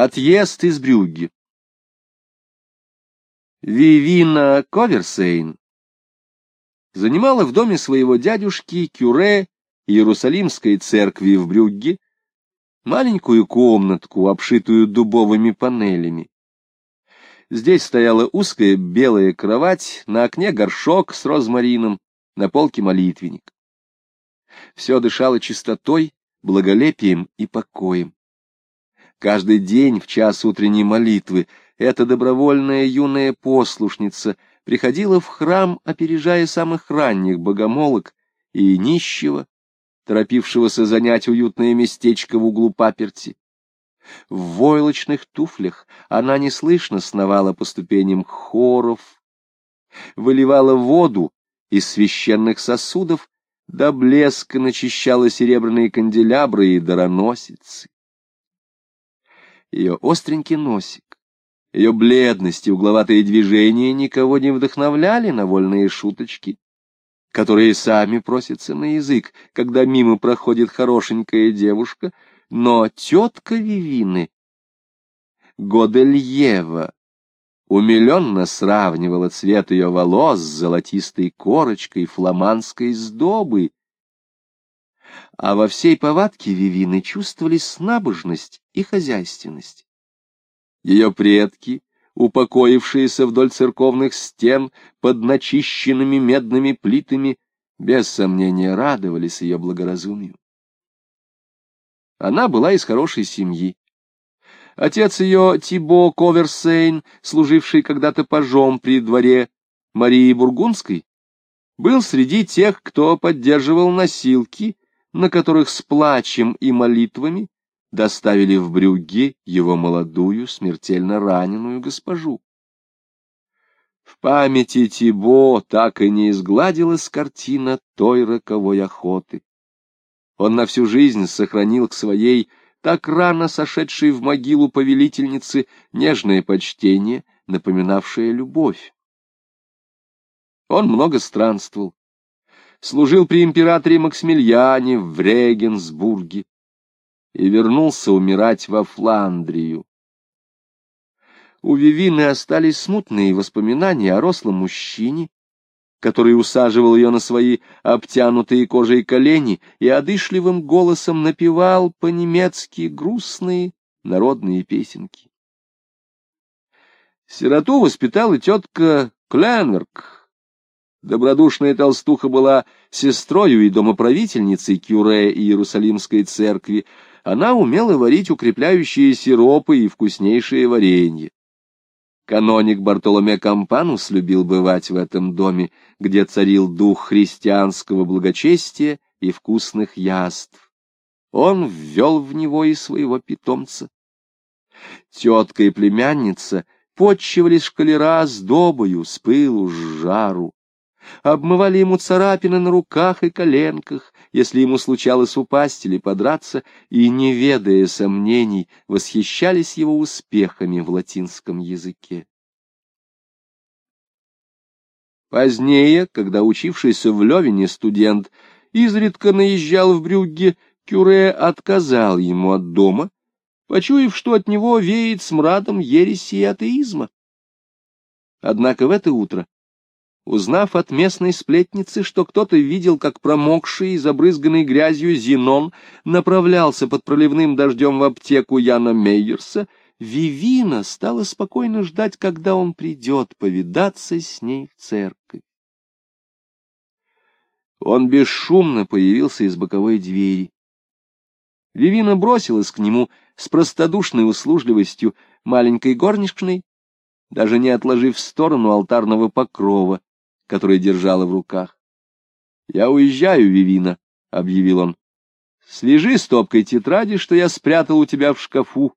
Отъезд из Брюгге. Вивина Коверсейн занимала в доме своего дядюшки Кюре Иерусалимской церкви в Брюгге маленькую комнатку, обшитую дубовыми панелями. Здесь стояла узкая белая кровать, на окне горшок с розмарином, на полке молитвенник. Все дышало чистотой, благолепием и покоем. Каждый день в час утренней молитвы эта добровольная юная послушница приходила в храм, опережая самых ранних богомолок и нищего, торопившегося занять уютное местечко в углу паперти. В войлочных туфлях она неслышно сновала по ступеням хоров, выливала воду из священных сосудов, до блеска начищала серебряные канделябры и дароносицы ее остренький носик, ее бледность и угловатые движения никого не вдохновляли на вольные шуточки, которые сами просятся на язык, когда мимо проходит хорошенькая девушка, но тетка Вивины, Годельева, умиленно сравнивала цвет ее волос с золотистой корочкой фламандской сдобы, а во всей повадке Вивины чувствовались набожность и хозяйственность. Ее предки, упокоившиеся вдоль церковных стен под начищенными медными плитами, без сомнения радовались ее благоразумию. Она была из хорошей семьи. Отец ее, Тибо Коверсейн, служивший когда-то пажом при дворе Марии Бургундской, был среди тех, кто поддерживал носилки на которых с плачем и молитвами доставили в Брюгге его молодую, смертельно раненую госпожу. В памяти Тибо так и не изгладилась картина той роковой охоты. Он на всю жизнь сохранил к своей, так рано сошедшей в могилу повелительницы, нежное почтение, напоминавшее любовь. Он много странствовал, служил при императоре Максимилиане в Регенсбурге и вернулся умирать во Фландрию. У Вивины остались смутные воспоминания о рослом мужчине, который усаживал ее на свои обтянутые кожей колени и одышливым голосом напевал по-немецки грустные народные песенки. Сироту воспитала тетка Кленверк, Добродушная толстуха была сестрою и домоправительницей Кюре и Иерусалимской церкви. Она умела варить укрепляющие сиропы и вкуснейшие варенье. Каноник Бартоломе Кампанус любил бывать в этом доме, где царил дух христианского благочестия и вкусных яств. Он ввел в него и своего питомца. Тетка и племянница подчивались шкалера с добою, с пылу, с жару обмывали ему царапины на руках и коленках, если ему случалось упасть или подраться, и, не ведая сомнений, восхищались его успехами в латинском языке. Позднее, когда учившийся в Левине студент изредка наезжал в Брюгге, Кюре отказал ему от дома, почуяв, что от него веет смрадом ереси и атеизма. Однако в это утро Узнав от местной сплетницы, что кто-то видел, как промокший и забрызганный грязью Зенон направлялся под проливным дождем в аптеку Яна Мейерса, Вивина стала спокойно ждать, когда он придет повидаться с ней в церковь. Он бесшумно появился из боковой двери. Вивина бросилась к нему с простодушной услужливостью маленькой горничной, даже не отложив в сторону алтарного покрова, который держала в руках. — Я уезжаю, Вивина, — объявил он. — Свяжи стопкой тетради, что я спрятал у тебя в шкафу.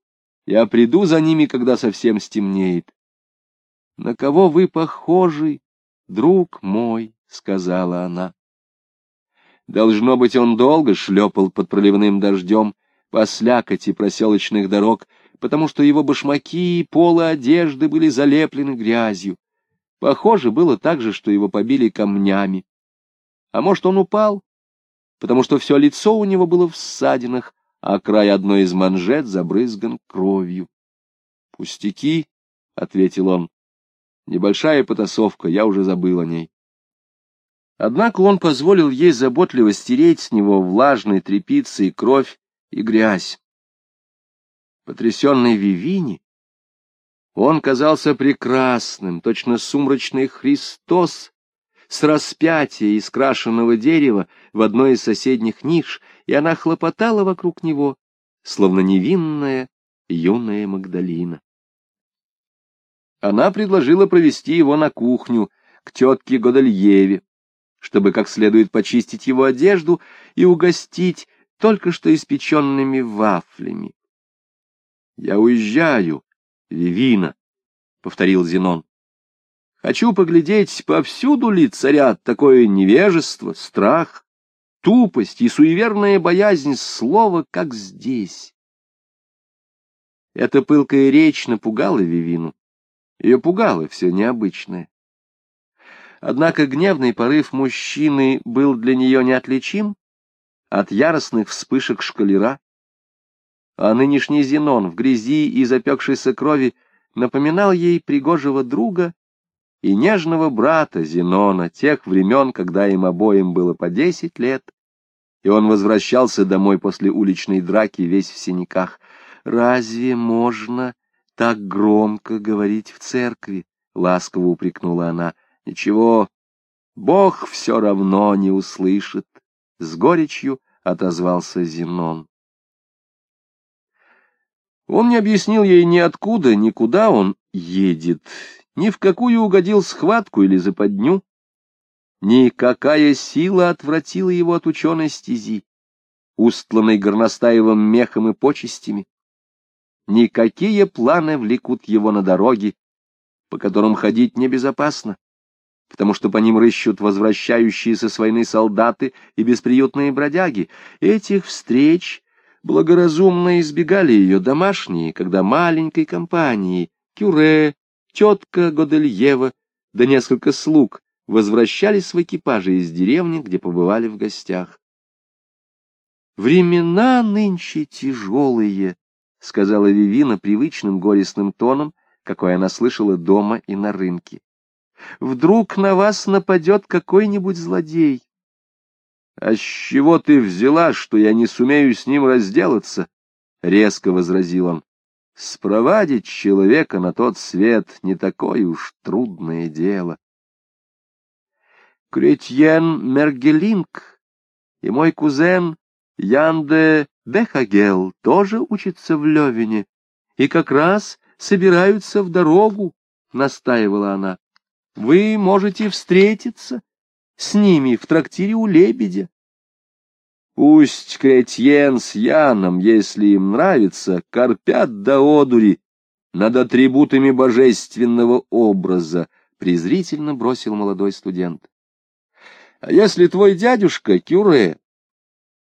Я приду за ними, когда совсем стемнеет. — На кого вы похожи, друг мой? — сказала она. Должно быть, он долго шлепал под проливным дождем по слякоти проселочных дорог, потому что его башмаки и полы одежды были залеплены грязью. Похоже было также, что его побили камнями. А может, он упал, потому что все лицо у него было в ссадинах, а край одной из манжет забрызган кровью. Пустяки, — ответил он. Небольшая потасовка, я уже забыл о ней. Однако он позволил ей заботливо стереть с него влажной тряпицей кровь и грязь. Потрясенный Вивини, он казался прекрасным, точно сумрачный Христос, с распятия из крашеного дерева в одной из соседних ниш, и она хлопотала вокруг него, словно невинная юная Магдалина. Она предложила провести его на кухню, к тетке Годольеве, чтобы как следует почистить его одежду и угостить только что испеченными вафлями. — Я уезжаю, Вивина, — повторил Зенон. Хочу поглядеть, повсюду ли царят такое невежество, страх, тупость и суеверная боязнь слова, как здесь. Эта пылкая речь напугала Вивину. Ее пугало все необычное. Однако гневный порыв мужчины был для нее неотличим от яростных вспышек шкалера. А нынешний Зенон в грязи и запекшейся крови напоминал ей пригожего друга и нежного брата Зенона тех времен, когда им обоим было по десять лет, и он возвращался домой после уличной драки весь в синяках. «Разве можно так громко говорить в церкви?» — ласково упрекнула она. «Ничего, Бог все равно не услышит», — с горечью отозвался Зенон. Он не объяснил ей ни откуда, ни куда он едет, ни в какую угодил схватку или западню. Никакая сила отвратила его от ученой стези, устланной горностаевым мехом и почестями. Никакие планы влекут его на дороги, по которым ходить небезопасно, потому что по ним рыщут возвращающиеся с войны солдаты и бесприютные бродяги. Этих встреч благоразумно избегали ее домашние, когда маленькой компанией Кюре, тетка Годельева да несколько слуг возвращались в экипаже из деревни, где побывали в гостях. «Времена нынче тяжелые», — сказала Вивина привычным горестным тоном, какой она слышала дома и на рынке. «Вдруг на вас нападет какой-нибудь злодей?» «А с чего ты взяла, что я не сумею с ним разделаться?» — резко возразил он. Спровадить человека на тот свет не такое уж трудное дело. Кретьен Мергелинг и мой кузен Янде Бехагел тоже учатся в Левине и как раз собираются в дорогу, — настаивала она. Вы можете встретиться с ними в трактире у Лебедя. Пусть Кретьен с Яном, если им нравится, корпят до одури над атрибутами божественного образа, презрительно бросил молодой студент. А если твой дядюшка Кюре,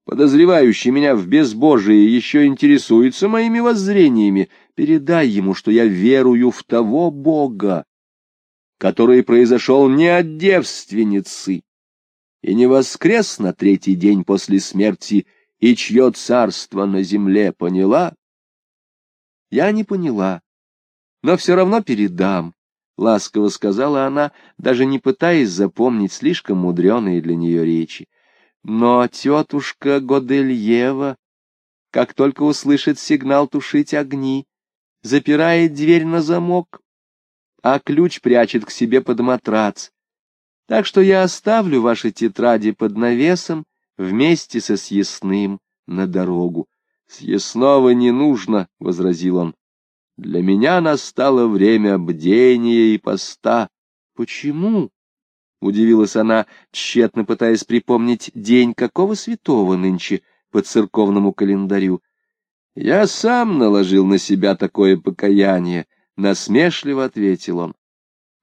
подозревающий меня в безбожии, еще интересуется моими воззрениями, передай ему, что я верую в того Бога, который произошел не от девственницы, и не воскрес на третий день после смерти, и чье царство на земле поняла? Я не поняла, но все равно передам, — ласково сказала она, даже не пытаясь запомнить слишком мудреные для нее речи. Но тетушка Годельева, как только услышит сигнал тушить огни, запирает дверь на замок, а ключ прячет к себе под матрац, так что я оставлю ваши тетради под навесом вместе со съестным на дорогу. — Съестного не нужно, — возразил он. — Для меня настало время бдения и поста. — Почему? — удивилась она, тщетно пытаясь припомнить день какого святого нынче по церковному календарю. — Я сам наложил на себя такое покаяние, — насмешливо ответил он.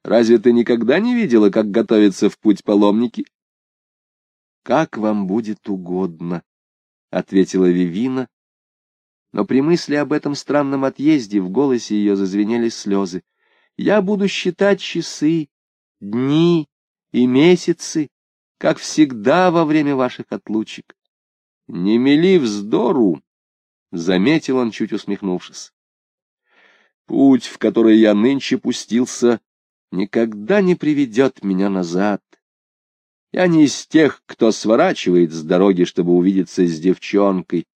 Разве ты никогда не видела, как готовятся в путь паломники? — Как вам будет угодно, — ответила Вивина, но при мысли об этом странном отъезде в голосе ее зазвенели слезы. Я буду считать часы, дни и месяцы, как всегда во время ваших отлучек. — Не мели вздору, — заметил он, чуть усмехнувшись. Путь, в который я нынче пустился, никогда не приведет меня назад. Я не из тех, кто сворачивает с дороги, чтобы увидеться с девчонкой.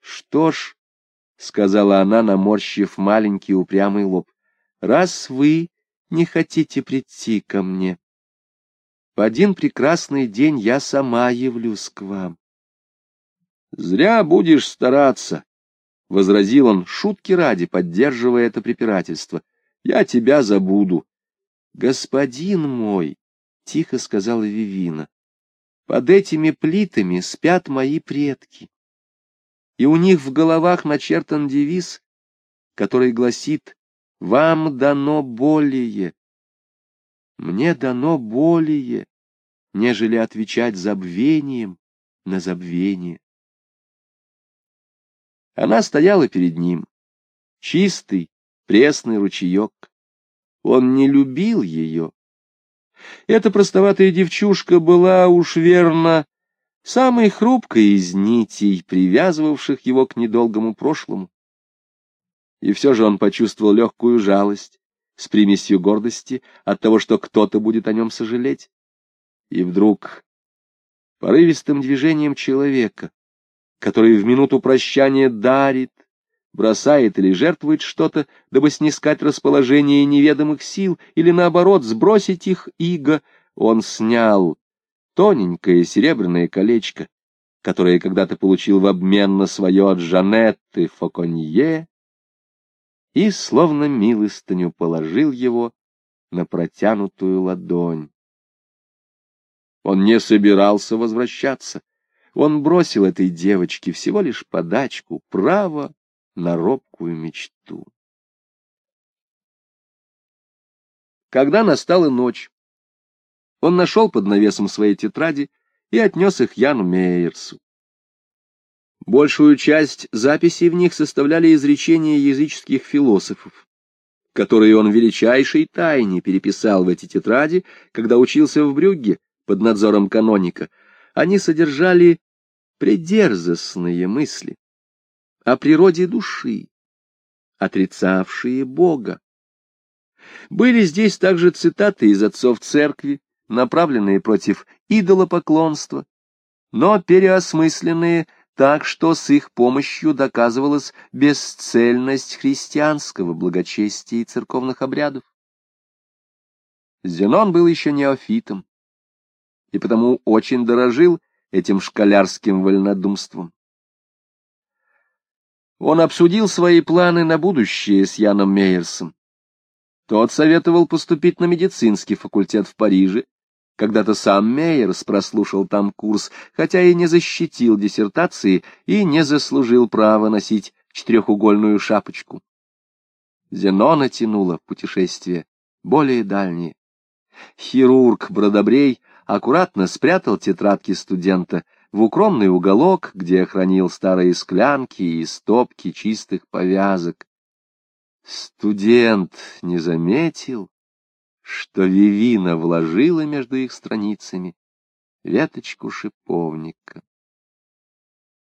Что ж, — сказала она, наморщив маленький упрямый лоб, — раз вы не хотите прийти ко мне, в один прекрасный день я сама явлюсь к вам. — Зря будешь стараться, — возразил он, шутки ради, поддерживая это препирательство. — Я тебя забуду. — Господин мой, — тихо сказала Вивина, — под этими плитами спят мои предки. И у них в головах начертан девиз, который гласит «Вам дано более». Мне дано более, нежели отвечать забвением на забвение. Она стояла перед ним, чистый, пресный ручеек. Он не любил ее. Эта простоватая девчушка была уж верно самой хрупкой из нитей, привязывавших его к недолгому прошлому. И все же он почувствовал легкую жалость с примесью гордости от того, что кто-то будет о нем сожалеть. И вдруг порывистым движением человека, который в минуту прощания дарит, бросает или жертвует что-то, дабы снискать расположение неведомых сил или, наоборот, сбросить их иго, он снял тоненькое серебряное колечко, которое когда-то получил в обмен на свое от Жанетты Фоконье, и, словно милостыню, положил его на протянутую ладонь. Он не собирался возвращаться. Он бросил этой девочке всего лишь подачку, право на робкую мечту. Когда настала ночь, он нашел под навесом своей тетради и отнес их Яну Мейерсу. Большую часть записей в них составляли изречения языческих философов, которые он в величайшей тайне переписал в эти тетради, когда учился в Брюгге, под надзором каноника, они содержали предерзостные мысли о природе души, отрицавшие Бога. Были здесь также цитаты из отцов церкви, направленные против идолопоклонства, но переосмысленные так, что с их помощью доказывалась бесцельность христианского благочестия и церковных обрядов. Зенон был еще неофитом, и потому очень дорожил этим школярским вольнодумством. Он обсудил свои планы на будущее с Яном Мейерсом. Тот советовал поступить на медицинский факультет в Париже. Когда-то сам Мейерс прослушал там курс, хотя и не защитил диссертации и не заслужил права носить четырехугольную шапочку. Зенона тянуло путешествие более дальние. Хирург Бродобрей аккуратно спрятал тетрадки студента в укромный уголок, где хранил старые склянки и стопки чистых повязок. Студент не заметил, что Вивина вложила между их страницами веточку шиповника.